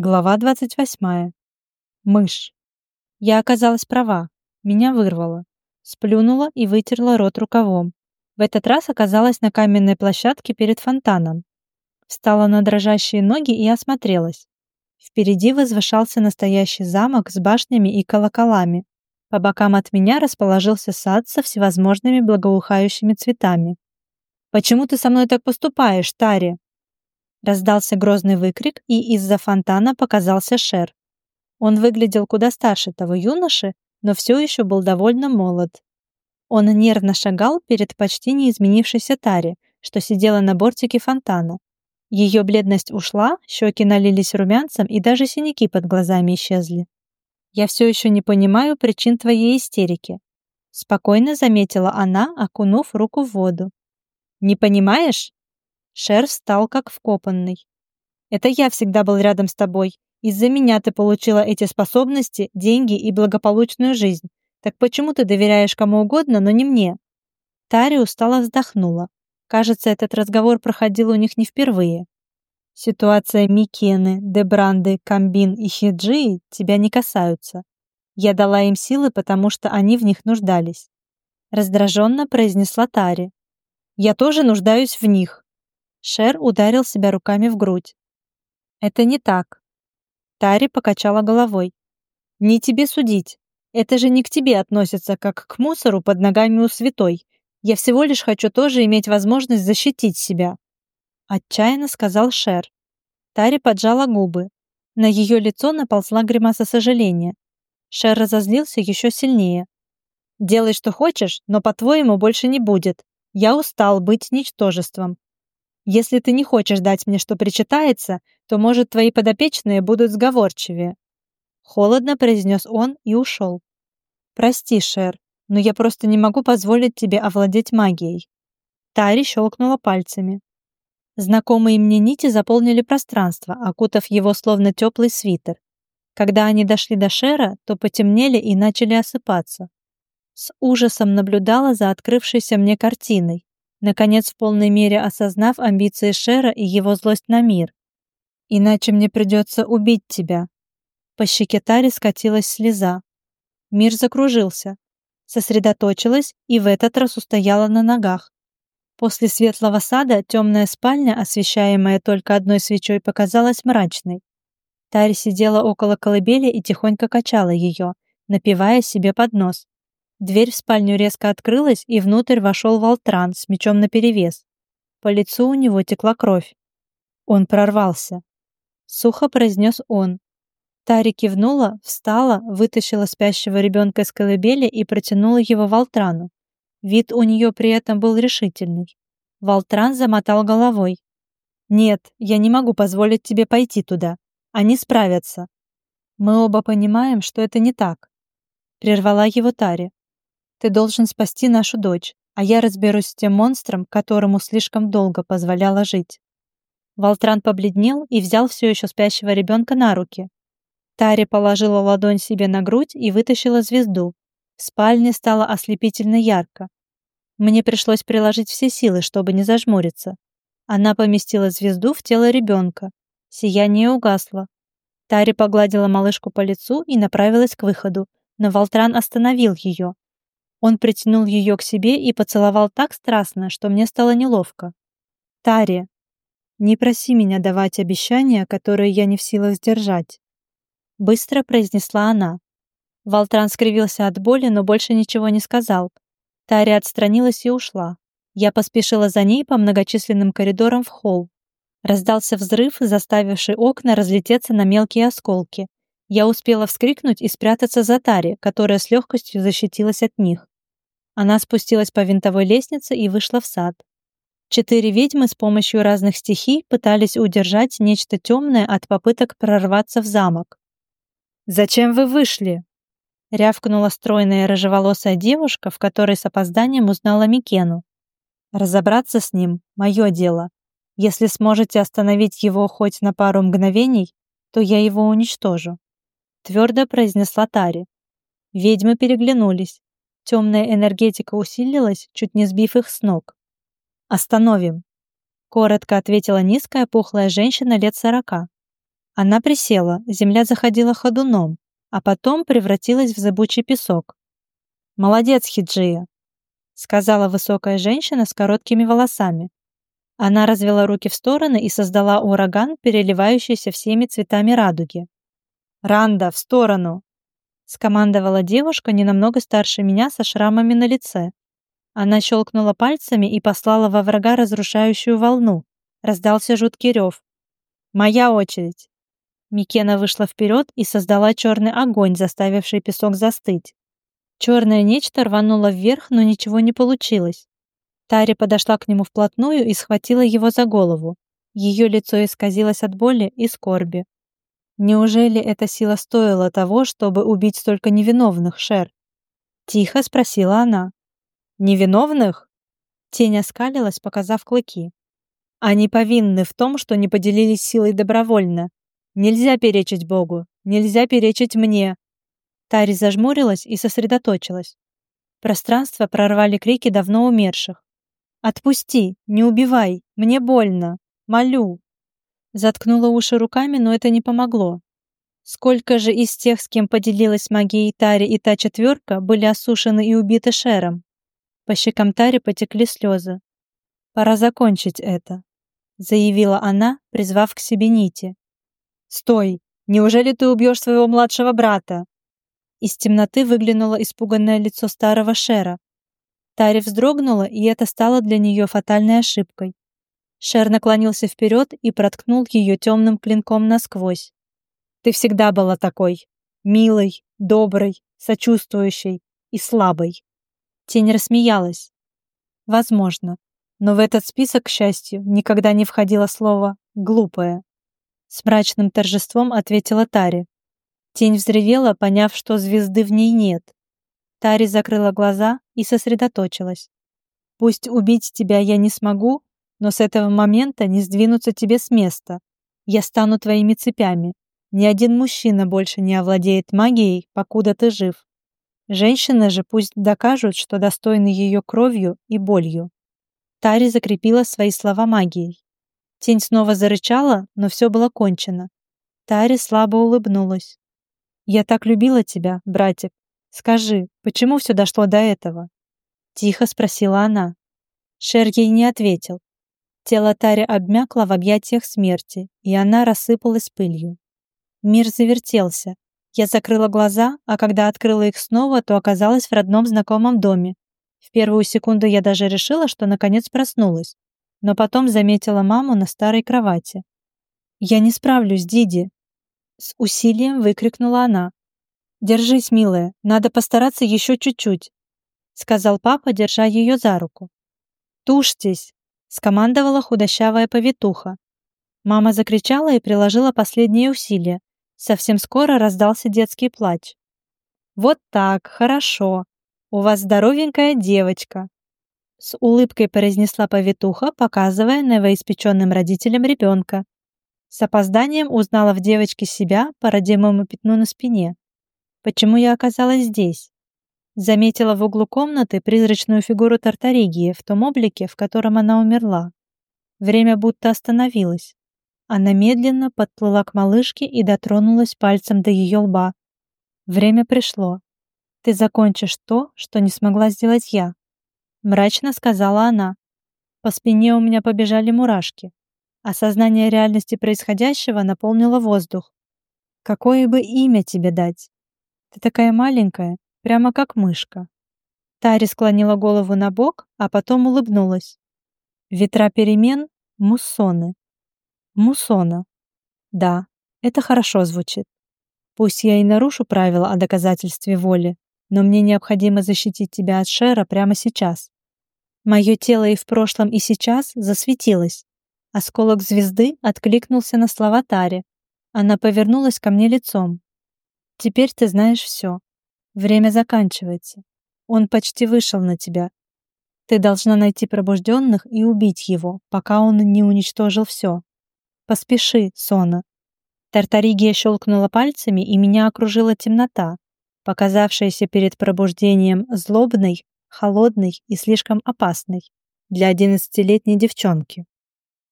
Глава 28. Мышь. Я оказалась права. Меня вырвало. Сплюнула и вытерла рот рукавом. В этот раз оказалась на каменной площадке перед фонтаном. Встала на дрожащие ноги и осмотрелась. Впереди возвышался настоящий замок с башнями и колоколами. По бокам от меня расположился сад со всевозможными благоухающими цветами. «Почему ты со мной так поступаешь, Тари?» Раздался грозный выкрик, и из-за фонтана показался Шер. Он выглядел куда старше того юноши, но все еще был довольно молод. Он нервно шагал перед почти неизменившейся Таре, что сидела на бортике фонтана. Ее бледность ушла, щеки налились румянцем, и даже синяки под глазами исчезли. «Я все еще не понимаю причин твоей истерики», — спокойно заметила она, окунув руку в воду. «Не понимаешь? Шер встал как вкопанный. «Это я всегда был рядом с тобой. Из-за меня ты получила эти способности, деньги и благополучную жизнь. Так почему ты доверяешь кому угодно, но не мне?» Тари устало вздохнула. Кажется, этот разговор проходил у них не впервые. Ситуация Микены, Дебранды, Камбин и Хиджи тебя не касаются. Я дала им силы, потому что они в них нуждались. Раздраженно произнесла Тари. Я тоже нуждаюсь в них. Шер ударил себя руками в грудь. «Это не так». Тари покачала головой. «Не тебе судить. Это же не к тебе относится, как к мусору под ногами у святой. Я всего лишь хочу тоже иметь возможность защитить себя». Отчаянно сказал Шер. Тари поджала губы. На ее лицо наползла гримаса сожаления. Шер разозлился еще сильнее. «Делай, что хочешь, но, по-твоему, больше не будет. Я устал быть ничтожеством. Если ты не хочешь дать мне, что причитается, то, может, твои подопечные будут сговорчивее». Холодно произнес он и ушел. «Прости, Шер, но я просто не могу позволить тебе овладеть магией». Тари щелкнула пальцами. Знакомые мне нити заполнили пространство, окутав его словно теплый свитер. Когда они дошли до Шера, то потемнели и начали осыпаться. С ужасом наблюдала за открывшейся мне картиной наконец в полной мере осознав амбиции Шера и его злость на мир. «Иначе мне придется убить тебя». По щеке Тари скатилась слеза. Мир закружился, сосредоточилась и в этот раз устояла на ногах. После светлого сада темная спальня, освещаемая только одной свечой, показалась мрачной. Тари сидела около колыбели и тихонько качала ее, напивая себе под нос. Дверь в спальню резко открылась, и внутрь вошел Волтран с мечом наперевес. По лицу у него текла кровь. Он прорвался. Сухо произнес он. Тари кивнула, встала, вытащила спящего ребенка из колыбели и протянула его Волтрану. Вид у нее при этом был решительный. Волтран замотал головой. «Нет, я не могу позволить тебе пойти туда. Они справятся». «Мы оба понимаем, что это не так», — прервала его Тари. Ты должен спасти нашу дочь, а я разберусь с тем монстром, которому слишком долго позволяла жить». Волтран побледнел и взял все еще спящего ребенка на руки. Тари положила ладонь себе на грудь и вытащила звезду. В спальне стало ослепительно ярко. Мне пришлось приложить все силы, чтобы не зажмуриться. Она поместила звезду в тело ребенка. Сияние угасло. Тари погладила малышку по лицу и направилась к выходу, но Волтран остановил ее. Он притянул ее к себе и поцеловал так страстно, что мне стало неловко. «Тари, не проси меня давать обещания, которые я не в силах сдержать», быстро произнесла она. Волтран скривился от боли, но больше ничего не сказал. Тари отстранилась и ушла. Я поспешила за ней по многочисленным коридорам в холл. Раздался взрыв, заставивший окна разлететься на мелкие осколки. Я успела вскрикнуть и спрятаться за Тари, которая с легкостью защитилась от них. Она спустилась по винтовой лестнице и вышла в сад. Четыре ведьмы с помощью разных стихий пытались удержать нечто темное от попыток прорваться в замок. «Зачем вы вышли?» рявкнула стройная рыжеволосая девушка, в которой с опозданием узнала Микену. «Разобраться с ним — мое дело. Если сможете остановить его хоть на пару мгновений, то я его уничтожу», — твердо произнесла Тари. Ведьмы переглянулись. Темная энергетика усилилась, чуть не сбив их с ног. «Остановим», — коротко ответила низкая пухлая женщина лет сорока. Она присела, земля заходила ходуном, а потом превратилась в зыбучий песок. «Молодец, Хиджия», — сказала высокая женщина с короткими волосами. Она развела руки в стороны и создала ураган, переливающийся всеми цветами радуги. «Ранда, в сторону!» — скомандовала девушка, не намного старше меня, со шрамами на лице. Она щелкнула пальцами и послала во врага разрушающую волну. Раздался жуткий рев. «Моя очередь!» Микена вышла вперед и создала черный огонь, заставивший песок застыть. Черное нечто рвануло вверх, но ничего не получилось. Тари подошла к нему вплотную и схватила его за голову. Ее лицо исказилось от боли и скорби. Неужели эта сила стоила того, чтобы убить столько невиновных, Шер? Тихо спросила она. Невиновных? Тень оскалилась, показав клыки. Они повинны в том, что не поделились силой добровольно. Нельзя перечить Богу, нельзя перечить мне. Тари зажмурилась и сосредоточилась. Пространство прорвали крики давно умерших. «Отпусти! Не убивай! Мне больно! Молю!» Заткнула уши руками, но это не помогло. Сколько же из тех, с кем поделилась магией Тари и та четверка, были осушены и убиты Шером? По щекам Тари потекли слезы. «Пора закончить это», — заявила она, призвав к себе нити. «Стой! Неужели ты убьешь своего младшего брата?» Из темноты выглянуло испуганное лицо старого Шера. Тари вздрогнула, и это стало для нее фатальной ошибкой. Шер наклонился вперед и проткнул ее темным клинком насквозь. «Ты всегда была такой. Милой, доброй, сочувствующей и слабой». Тень рассмеялась. «Возможно. Но в этот список, к счастью, никогда не входило слово «глупое». С мрачным торжеством ответила Тари. Тень взревела, поняв, что звезды в ней нет. Тари закрыла глаза и сосредоточилась. «Пусть убить тебя я не смогу, но с этого момента не сдвинуться тебе с места. Я стану твоими цепями. Ни один мужчина больше не овладеет магией, покуда ты жив. Женщины же пусть докажут, что достойны ее кровью и болью». Тари закрепила свои слова магией. Тень снова зарычала, но все было кончено. Тари слабо улыбнулась. «Я так любила тебя, братик. Скажи, почему все дошло до этого?» Тихо спросила она. Шер ей не ответил. Тело Тари обмякло в объятиях смерти, и она рассыпалась пылью. Мир завертелся. Я закрыла глаза, а когда открыла их снова, то оказалась в родном знакомом доме. В первую секунду я даже решила, что наконец проснулась но потом заметила маму на старой кровати. «Я не справлюсь, Диди!» С усилием выкрикнула она. «Держись, милая, надо постараться еще чуть-чуть», сказал папа, держа ее за руку. «Тушьтесь!» Скомандовала худощавая повитуха. Мама закричала и приложила последние усилия. Совсем скоро раздался детский плач. «Вот так, хорошо. У вас здоровенькая девочка», с улыбкой произнесла повитуха, показывая новоиспеченным родителям ребенка. С опозданием узнала в девочке себя по родимому пятну на спине. Почему я оказалась здесь? Заметила в углу комнаты призрачную фигуру Тартаригии в том облике, в котором она умерла. Время будто остановилось. Она медленно подплыла к малышке и дотронулась пальцем до ее лба. Время пришло. Ты закончишь то, что не смогла сделать я мрачно сказала она. По спине у меня побежали мурашки. Осознание реальности происходящего наполнило воздух. Какое бы имя тебе дать? Ты такая маленькая, прямо как мышка. Тари склонила голову на бок, а потом улыбнулась. Ветра перемен — муссоны. Муссона. Да, это хорошо звучит. Пусть я и нарушу правила о доказательстве воли, но мне необходимо защитить тебя от Шера прямо сейчас. Мое тело и в прошлом, и сейчас засветилось. Осколок звезды откликнулся на слова Тари. Она повернулась ко мне лицом. «Теперь ты знаешь все. Время заканчивается. Он почти вышел на тебя. Ты должна найти пробужденных и убить его, пока он не уничтожил все. Поспеши, Сона». Тартаригия щелкнула пальцами, и меня окружила темнота, показавшаяся перед пробуждением злобной, холодной и слишком опасной для одиннадцатилетней девчонки.